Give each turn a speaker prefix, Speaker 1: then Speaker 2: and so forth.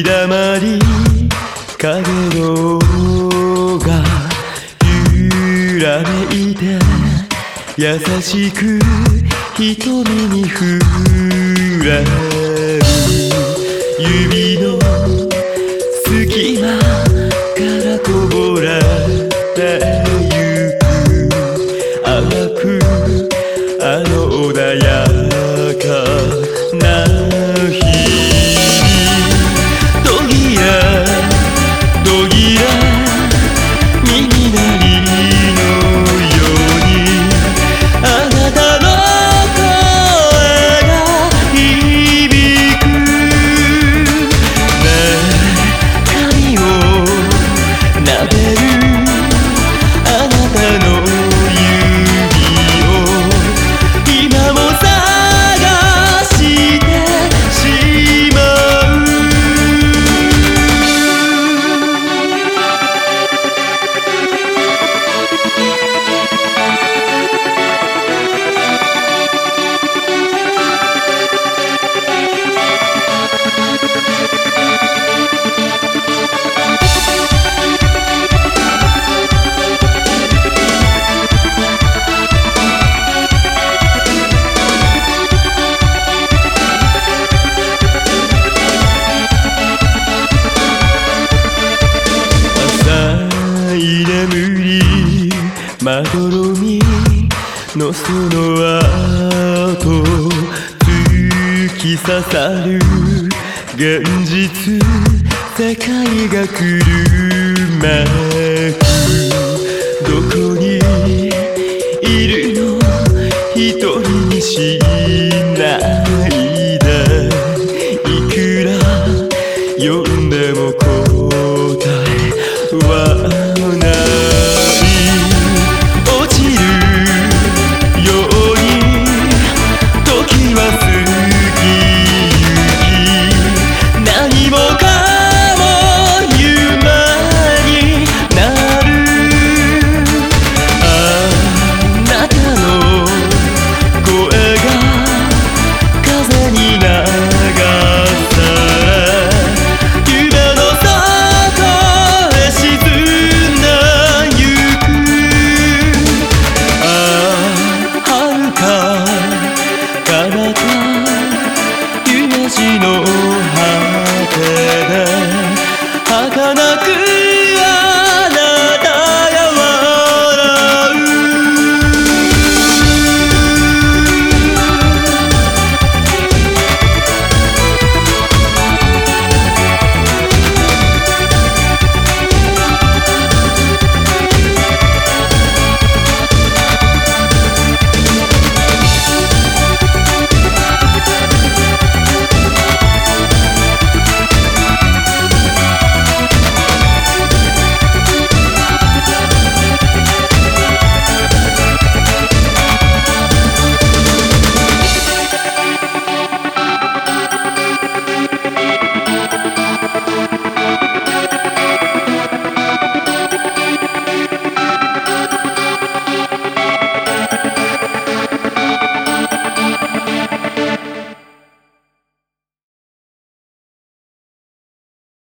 Speaker 1: 日だまり影のが揺らめいて優しく瞳にふらる。指のまどろみのそのと突き刺さる現実世界が来る前